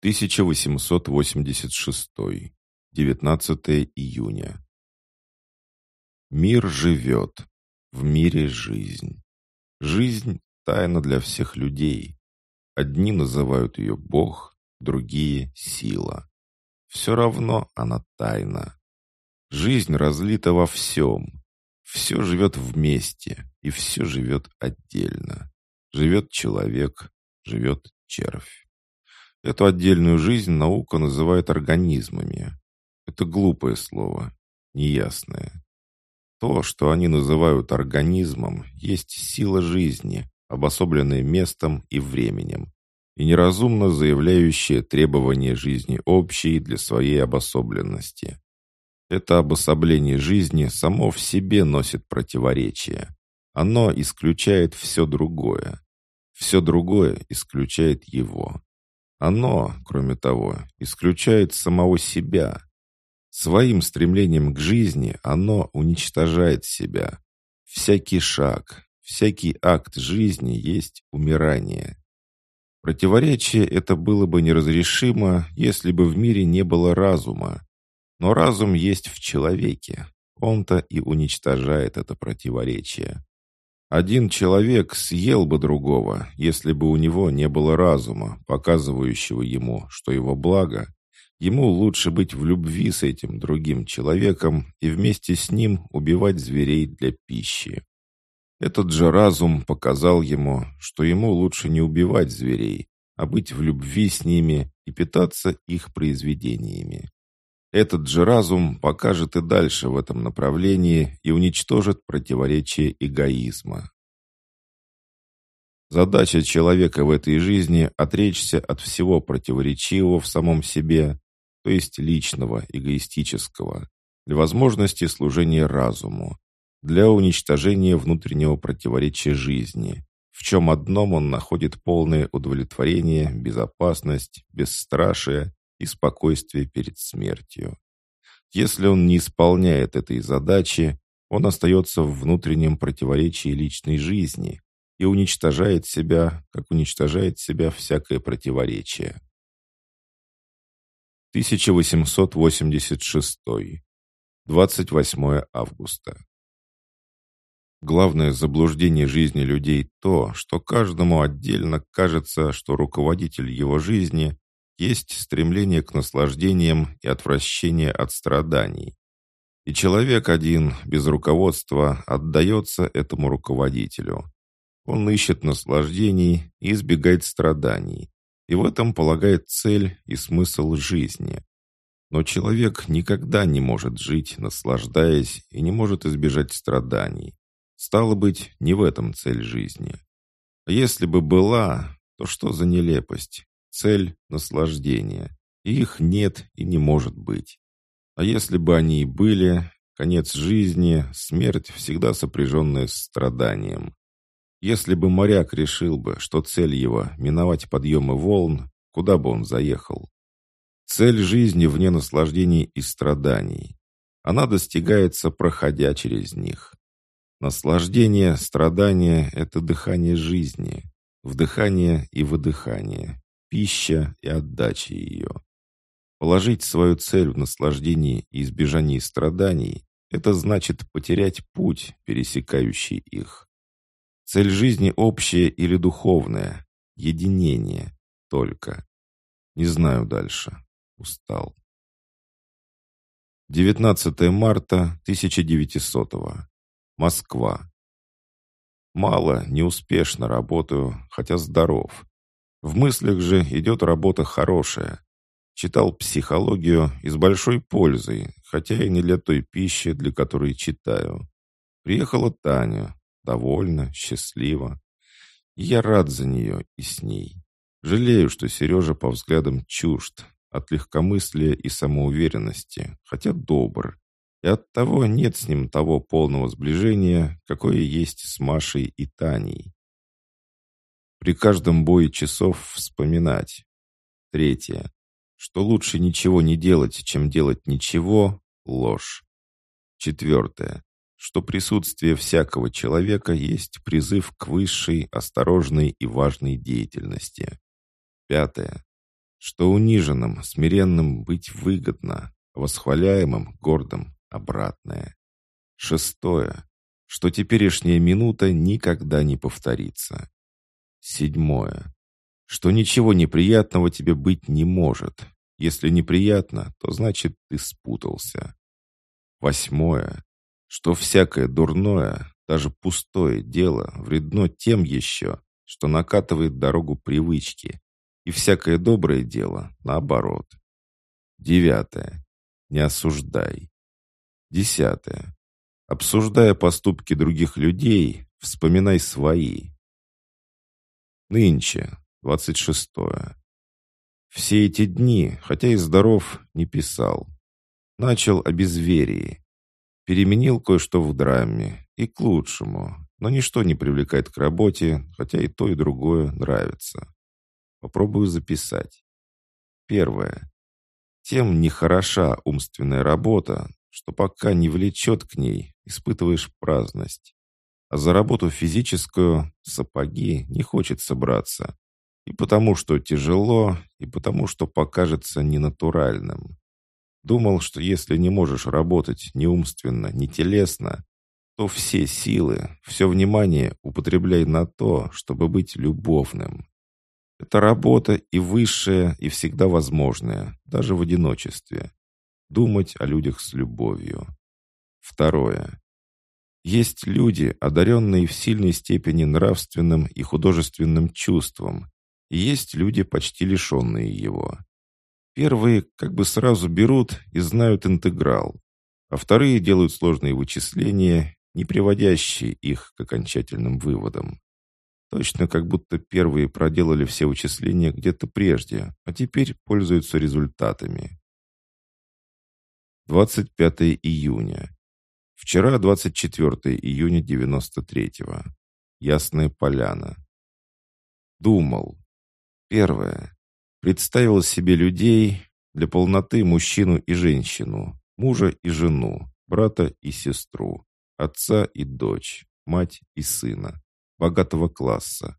1886. 19 июня. Мир живет. В мире жизнь. Жизнь — тайна для всех людей. Одни называют ее Бог, другие — сила. Все равно она тайна. Жизнь разлита во всем. Все живет вместе, и все живет отдельно. Живет человек, живет червь. Эту отдельную жизнь наука называет организмами. Это глупое слово, неясное. То, что они называют организмом, есть сила жизни, обособленная местом и временем, и неразумно заявляющая требования жизни общей для своей обособленности. Это обособление жизни само в себе носит противоречие. Оно исключает все другое. Все другое исключает его. Оно, кроме того, исключает самого себя. Своим стремлением к жизни оно уничтожает себя. Всякий шаг, всякий акт жизни есть умирание. Противоречие это было бы неразрешимо, если бы в мире не было разума. Но разум есть в человеке. Он-то и уничтожает это противоречие. Один человек съел бы другого, если бы у него не было разума, показывающего ему, что его благо. Ему лучше быть в любви с этим другим человеком и вместе с ним убивать зверей для пищи. Этот же разум показал ему, что ему лучше не убивать зверей, а быть в любви с ними и питаться их произведениями. Этот же разум покажет и дальше в этом направлении и уничтожит противоречие эгоизма. Задача человека в этой жизни – отречься от всего противоречивого в самом себе, то есть личного, эгоистического, для возможности служения разуму, для уничтожения внутреннего противоречия жизни, в чем одном он находит полное удовлетворение, безопасность, бесстрашие и спокойствие перед смертью. Если он не исполняет этой задачи, он остается в внутреннем противоречии личной жизни и уничтожает себя, как уничтожает себя всякое противоречие. 1886. 28 августа. Главное заблуждение жизни людей то, что каждому отдельно кажется, что руководитель его жизни есть стремление к наслаждениям и отвращение от страданий. И человек один, без руководства, отдается этому руководителю. Он ищет наслаждений и избегает страданий, и в этом полагает цель и смысл жизни. Но человек никогда не может жить, наслаждаясь, и не может избежать страданий. Стало быть, не в этом цель жизни. А если бы была, то что за нелепость? Цель — наслаждение. И их нет и не может быть. А если бы они и были, конец жизни, смерть всегда сопряженная с страданием. Если бы моряк решил бы, что цель его — миновать подъемы волн, куда бы он заехал? Цель жизни вне наслаждений и страданий. Она достигается, проходя через них. Наслаждение, страдание — это дыхание жизни, вдыхание и выдыхание, пища и отдача ее. Положить свою цель в наслаждении и избежании страданий — это значит потерять путь, пересекающий их. Цель жизни общая или духовная, единение только. Не знаю дальше. Устал. 19 марта 1900 -го. Москва. Мало, неуспешно работаю, хотя здоров. В мыслях же идет работа хорошая. Читал психологию и с большой пользой, хотя и не для той пищи, для которой читаю. Приехала Таня, довольна, счастлива. И я рад за нее и с ней. Жалею, что Сережа по взглядам чужд, от легкомыслия и самоуверенности, хотя добр. И оттого нет с ним того полного сближения, какое есть с Машей и Таней. При каждом бое часов вспоминать. Третье. Что лучше ничего не делать, чем делать ничего – ложь. Четвертое. Что присутствие всякого человека есть призыв к высшей, осторожной и важной деятельности. Пятое. что униженным, смиренным быть выгодно, восхваляемым, гордым — обратное. Шестое, что теперешняя минута никогда не повторится. Седьмое, что ничего неприятного тебе быть не может. Если неприятно, то значит ты спутался. Восьмое, что всякое дурное, даже пустое дело вредно тем еще, что накатывает дорогу привычки, и всякое доброе дело наоборот. Девятое. Не осуждай. Десятое. Обсуждая поступки других людей, вспоминай свои. Нынче, двадцать шестое. Все эти дни, хотя и здоров, не писал. Начал о безверии. Переменил кое-что в драме, и к лучшему, но ничто не привлекает к работе, хотя и то, и другое нравится. Попробую записать. Первое. Тем нехороша умственная работа, что пока не влечет к ней, испытываешь праздность. А за работу физическую, сапоги, не хочется браться. И потому, что тяжело, и потому, что покажется ненатуральным. Думал, что если не можешь работать ни умственно, ни телесно, то все силы, все внимание употребляй на то, чтобы быть любовным. Это работа и высшая, и всегда возможная, даже в одиночестве. Думать о людях с любовью. Второе. Есть люди, одаренные в сильной степени нравственным и художественным чувством, и есть люди, почти лишенные его. Первые как бы сразу берут и знают интеграл, а вторые делают сложные вычисления не приводящие их к окончательным выводам. Точно как будто первые проделали все вычисления где-то прежде, а теперь пользуются результатами. 25 июня. Вчера 24 июня 93-го. Ясная поляна. Думал. Первое. Представил себе людей, для полноты мужчину и женщину, мужа и жену, брата и сестру отца и дочь, мать и сына, богатого класса,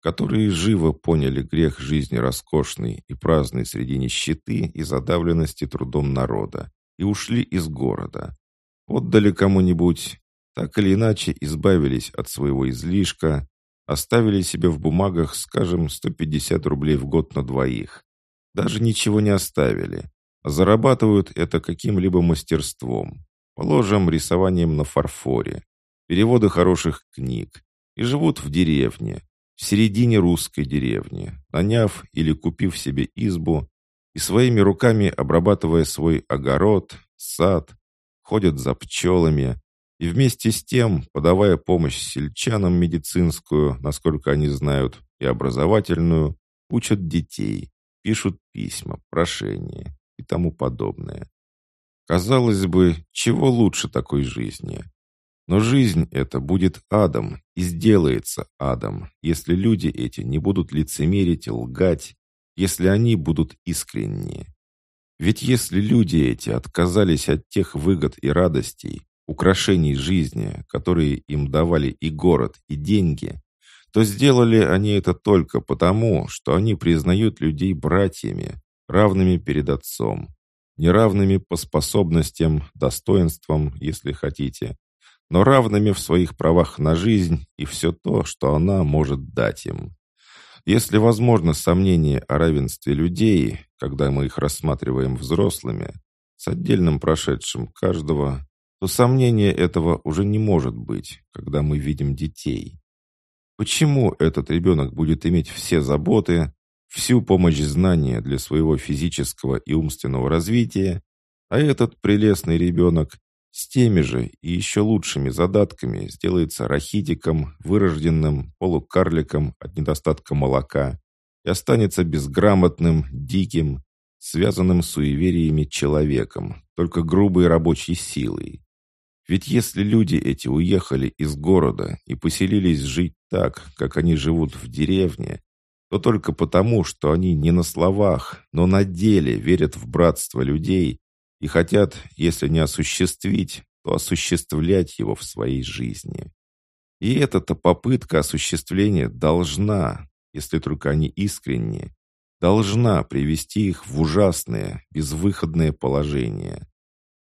которые живо поняли грех жизни роскошной и праздной среди нищеты и задавленности трудом народа и ушли из города. Отдали кому-нибудь, так или иначе избавились от своего излишка, оставили себе в бумагах, скажем, 150 рублей в год на двоих. Даже ничего не оставили, а зарабатывают это каким-либо мастерством, Положим, рисованием на фарфоре, переводы хороших книг. И живут в деревне, в середине русской деревни, наняв или купив себе избу и своими руками обрабатывая свой огород, сад, ходят за пчелами и вместе с тем, подавая помощь сельчанам медицинскую, насколько они знают, и образовательную, учат детей, пишут письма, прошения и тому подобное. Казалось бы, чего лучше такой жизни? Но жизнь эта будет адом и сделается адом, если люди эти не будут лицемерить лгать, если они будут искренни. Ведь если люди эти отказались от тех выгод и радостей, украшений жизни, которые им давали и город, и деньги, то сделали они это только потому, что они признают людей братьями, равными перед Отцом, неравными по способностям, достоинствам, если хотите, но равными в своих правах на жизнь и все то, что она может дать им. Если возможно сомнение о равенстве людей, когда мы их рассматриваем взрослыми, с отдельным прошедшим каждого, то сомнения этого уже не может быть, когда мы видим детей. Почему этот ребенок будет иметь все заботы, всю помощь знания для своего физического и умственного развития, а этот прелестный ребенок с теми же и еще лучшими задатками сделается рахитиком, вырожденным полукарликом от недостатка молока и останется безграмотным, диким, связанным с суевериями человеком, только грубой рабочей силой. Ведь если люди эти уехали из города и поселились жить так, как они живут в деревне, то только потому, что они не на словах, но на деле верят в братство людей и хотят, если не осуществить, то осуществлять его в своей жизни. И эта-то попытка осуществления должна, если только они искренни, должна привести их в ужасное, безвыходное положение.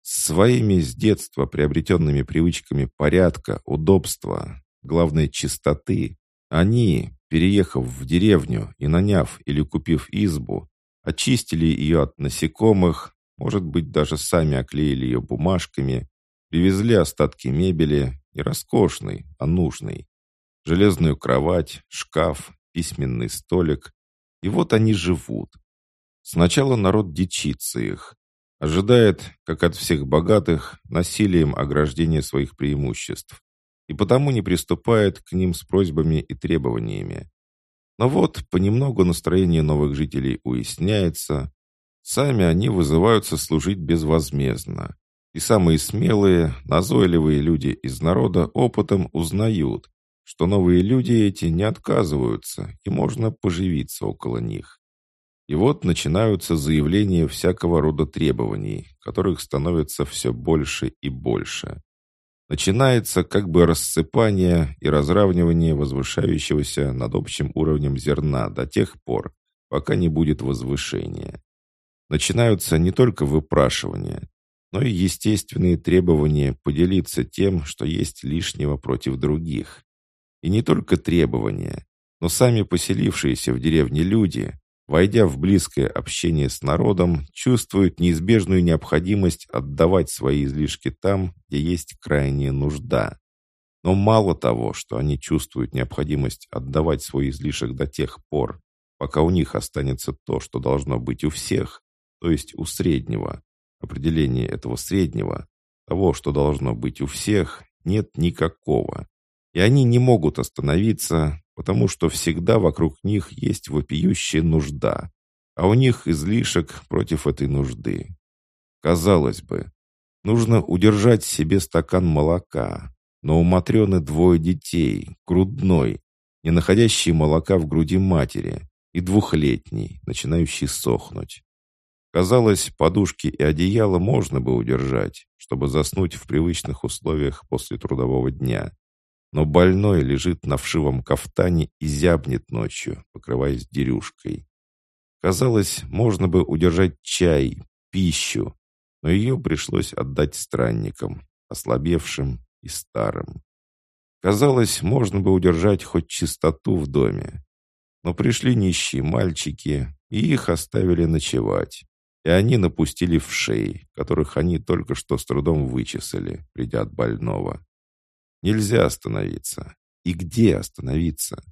С своими с детства приобретенными привычками порядка, удобства, главной чистоты, они, переехав в деревню и наняв или купив избу, очистили ее от насекомых, может быть, даже сами оклеили ее бумажками, привезли остатки мебели и роскошной, а нужной, железную кровать, шкаф, письменный столик. И вот они живут. Сначала народ дичится их, ожидает, как от всех богатых, насилием ограждения своих преимуществ, и потому не приступает к ним с просьбами и требованиями. Но вот понемногу настроение новых жителей уясняется, сами они вызываются служить безвозмездно, и самые смелые, назойливые люди из народа опытом узнают, что новые люди эти не отказываются, и можно поживиться около них. И вот начинаются заявления всякого рода требований, которых становится все больше и больше. Начинается как бы рассыпание и разравнивание возвышающегося над общим уровнем зерна до тех пор, пока не будет возвышения. Начинаются не только выпрашивания, но и естественные требования поделиться тем, что есть лишнего против других. И не только требования, но сами поселившиеся в деревне люди, войдя в близкое общение с народом, чувствуют неизбежную необходимость отдавать свои излишки там, где есть крайняя нужда. Но мало того, что они чувствуют необходимость отдавать свой излишек до тех пор, пока у них останется то, что должно быть у всех, то есть у среднего. Определение этого среднего, того, что должно быть у всех, нет никакого. И они не могут остановиться, потому что всегда вокруг них есть вопиющая нужда, а у них излишек против этой нужды. Казалось бы, нужно удержать себе стакан молока, но у Матрены двое детей, грудной, не находящий молока в груди матери, и двухлетний, начинающий сохнуть. Казалось, подушки и одеяло можно бы удержать, чтобы заснуть в привычных условиях после трудового дня но больной лежит на вшивом кафтане и зябнет ночью, покрываясь дерюшкой. Казалось, можно бы удержать чай, пищу, но ее пришлось отдать странникам, ослабевшим и старым. Казалось, можно бы удержать хоть чистоту в доме. Но пришли нищие мальчики, и их оставили ночевать. И они напустили в шеи, которых они только что с трудом вычесали, придя от больного. Нельзя остановиться. И где остановиться?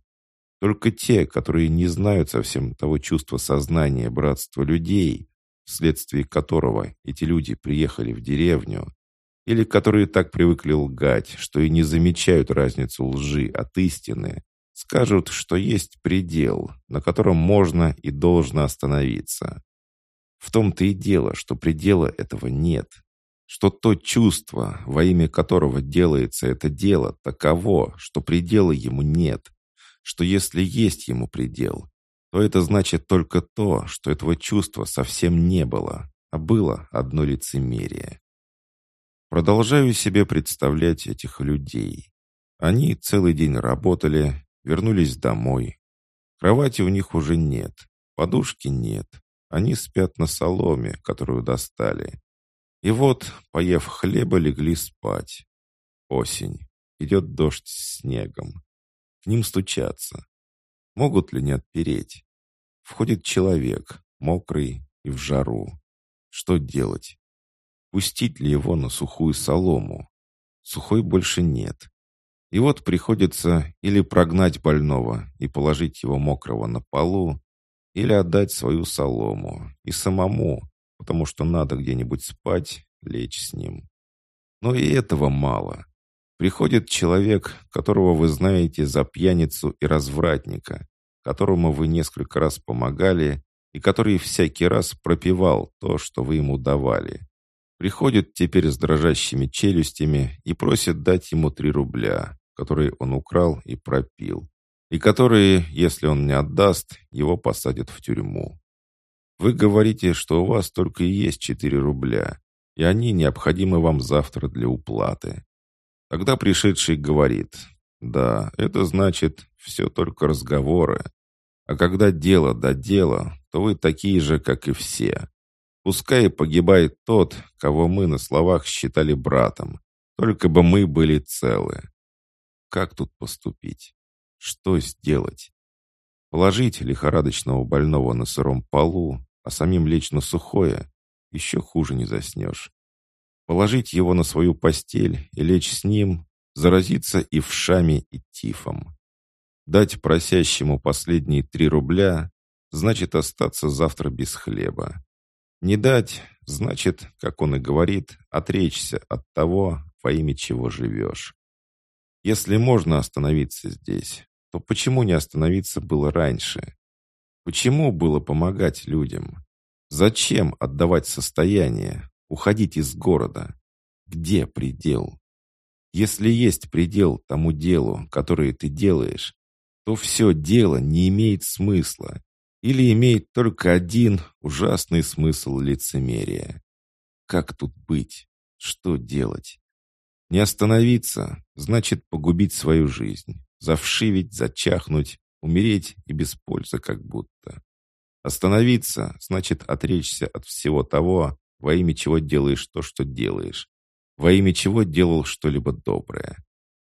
Только те, которые не знают совсем того чувства сознания братства людей, вследствие которого эти люди приехали в деревню, или которые так привыкли лгать, что и не замечают разницу лжи от истины, скажут, что есть предел, на котором можно и должно остановиться. В том-то и дело, что предела этого нет что то чувство, во имя которого делается это дело, таково, что предела ему нет, что если есть ему предел, то это значит только то, что этого чувства совсем не было, а было одно лицемерие. Продолжаю себе представлять этих людей. Они целый день работали, вернулись домой. Кровати у них уже нет, подушки нет. Они спят на соломе, которую достали. И вот, поев хлеба, легли спать. Осень. Идет дождь с снегом. К ним стучатся. Могут ли не отпереть? Входит человек, мокрый и в жару. Что делать? Пустить ли его на сухую солому? Сухой больше нет. И вот приходится или прогнать больного и положить его мокрого на полу, или отдать свою солому и самому, потому что надо где-нибудь спать, лечь с ним. Но и этого мало. Приходит человек, которого вы знаете за пьяницу и развратника, которому вы несколько раз помогали и который всякий раз пропивал то, что вы ему давали. Приходит теперь с дрожащими челюстями и просит дать ему три рубля, которые он украл и пропил, и которые, если он не отдаст, его посадят в тюрьму. Вы говорите, что у вас только и есть 4 рубля, и они необходимы вам завтра для уплаты. Тогда пришедший говорит, да, это значит все только разговоры. А когда дело до дела, то вы такие же, как и все. Пускай погибает тот, кого мы на словах считали братом, только бы мы были целы. Как тут поступить? Что сделать? Положить лихорадочного больного на сыром полу, а самим лечь на сухое? Еще хуже не заснешь. Положить его на свою постель и лечь с ним, заразиться и вшами, и тифом. Дать просящему последние три рубля значит остаться завтра без хлеба. Не дать значит, как он и говорит, отречься от того, во имя чего живешь. Если можно остановиться здесь, то почему не остановиться было раньше? Почему было помогать людям? Зачем отдавать состояние, уходить из города? Где предел? Если есть предел тому делу, которое ты делаешь, то все дело не имеет смысла или имеет только один ужасный смысл лицемерия. Как тут быть? Что делать? Не остановиться значит погубить свою жизнь, завшивить, зачахнуть, умереть и без пользы как будто. Остановиться значит отречься от всего того, во имя чего делаешь то, что делаешь, во имя чего делал что-либо доброе.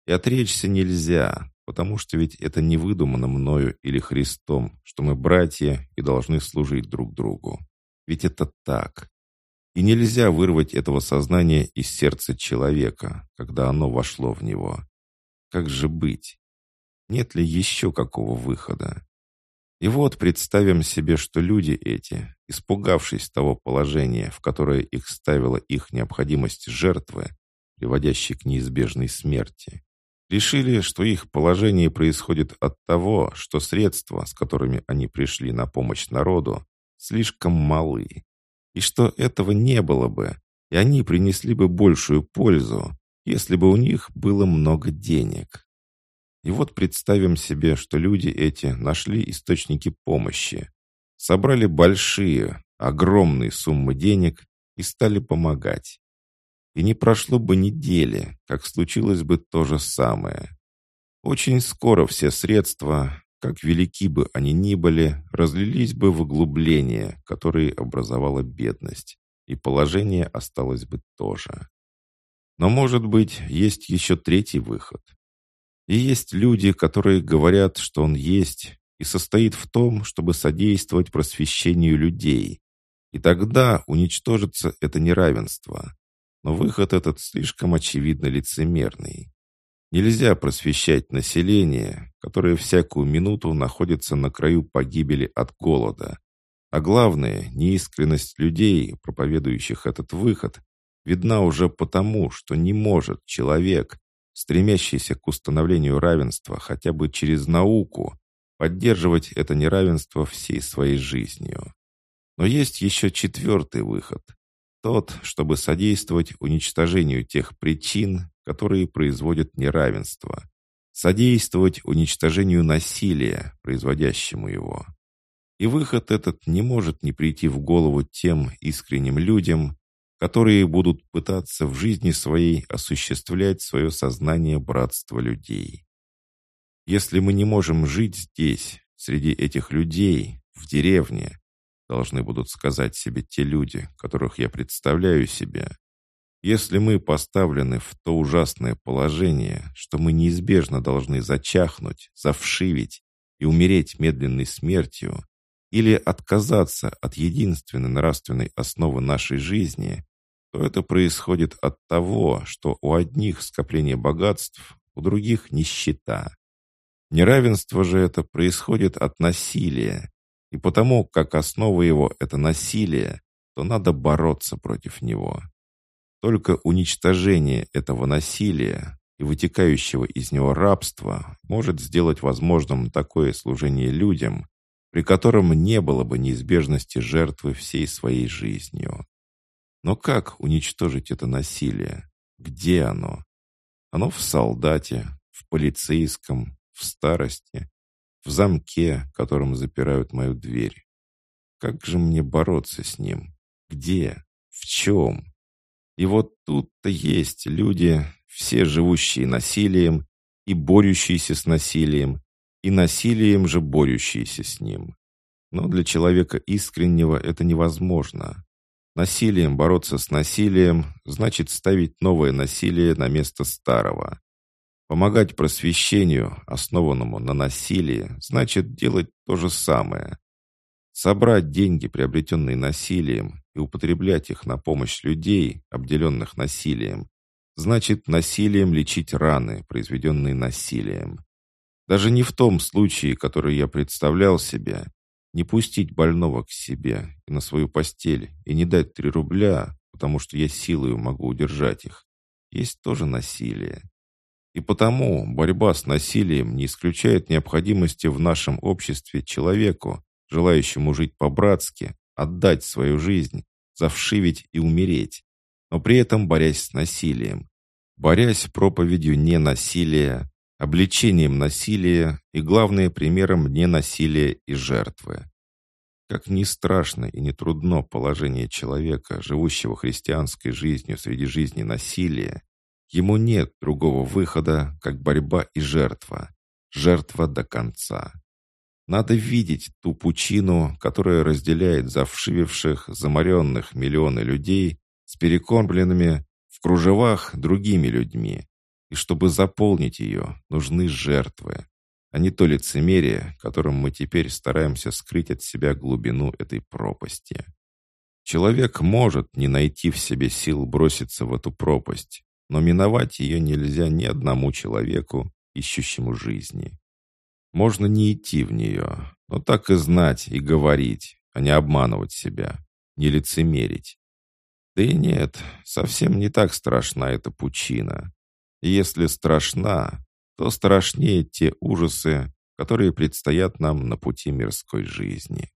И отречься нельзя, потому что ведь это не выдумано мною или Христом, что мы братья и должны служить друг другу. Ведь это так. И нельзя вырвать этого сознания из сердца человека, когда оно вошло в него. Как же быть? Нет ли еще какого выхода? И вот представим себе, что люди эти, испугавшись того положения, в которое их ставила их необходимость жертвы, приводящей к неизбежной смерти, решили, что их положение происходит от того, что средства, с которыми они пришли на помощь народу, слишком малы, и что этого не было бы, и они принесли бы большую пользу, если бы у них было много денег. И вот представим себе, что люди эти нашли источники помощи, собрали большие, огромные суммы денег и стали помогать. И не прошло бы недели, как случилось бы то же самое. Очень скоро все средства, как велики бы они ни были, разлились бы в углубления, которые образовала бедность, и положение осталось бы тоже. Но, может быть, есть еще третий выход. И есть люди, которые говорят, что он есть, и состоит в том, чтобы содействовать просвещению людей. И тогда уничтожится это неравенство. Но выход этот слишком очевидно лицемерный. Нельзя просвещать население, которое всякую минуту находится на краю погибели от голода. А главное, неискренность людей, проповедующих этот выход, видна уже потому, что не может человек, стремящийся к установлению равенства хотя бы через науку, поддерживать это неравенство всей своей жизнью. Но есть еще четвертый выход. Тот, чтобы содействовать уничтожению тех причин, которые производят неравенство. Содействовать уничтожению насилия, производящему его. И выход этот не может не прийти в голову тем искренним людям, которые будут пытаться в жизни своей осуществлять свое сознание братства людей. Если мы не можем жить здесь, среди этих людей, в деревне, должны будут сказать себе те люди, которых я представляю себе, если мы поставлены в то ужасное положение, что мы неизбежно должны зачахнуть, завшивить и умереть медленной смертью, или отказаться от единственной нравственной основы нашей жизни, то это происходит от того, что у одних скопление богатств, у других нищета. Неравенство же это происходит от насилия, и потому, как основа его — это насилие, то надо бороться против него. Только уничтожение этого насилия и вытекающего из него рабства может сделать возможным такое служение людям, при котором не было бы неизбежности жертвы всей своей жизнью. Но как уничтожить это насилие? Где оно? Оно в солдате, в полицейском, в старости, в замке, которым запирают мою дверь. Как же мне бороться с ним? Где? В чем? И вот тут-то есть люди, все живущие насилием и борющиеся с насилием, и насилием же борющиеся с ним. Но для человека искреннего это невозможно. Насилием бороться с насилием значит ставить новое насилие на место старого. Помогать просвещению, основанному на насилии, значит делать то же самое. Собрать деньги, приобретенные насилием, и употреблять их на помощь людей, обделенных насилием, значит насилием лечить раны, произведенные насилием. Даже не в том случае, который я представлял себе, не пустить больного к себе и на свою постель и не дать три рубля, потому что я силою могу удержать их, есть тоже насилие. И потому борьба с насилием не исключает необходимости в нашем обществе человеку, желающему жить по-братски, отдать свою жизнь, завшивить и умереть, но при этом борясь с насилием, борясь проповедью ненасилия, обличением насилия и, главное, примером ненасилия и жертвы. Как ни страшно и не трудно положение человека, живущего христианской жизнью среди жизни насилия, Ему нет другого выхода, как борьба и жертва. Жертва до конца. Надо видеть ту пучину, которая разделяет завшививших, заморенных миллионы людей с перекормленными в кружевах другими людьми. И чтобы заполнить ее, нужны жертвы, а не то лицемерие, которым мы теперь стараемся скрыть от себя глубину этой пропасти. Человек может не найти в себе сил броситься в эту пропасть, но миновать ее нельзя ни одному человеку, ищущему жизни. Можно не идти в нее, но так и знать и говорить, а не обманывать себя, не лицемерить. Да и нет, совсем не так страшна эта пучина. Если страшна, то страшнее те ужасы, которые предстоят нам на пути мирской жизни.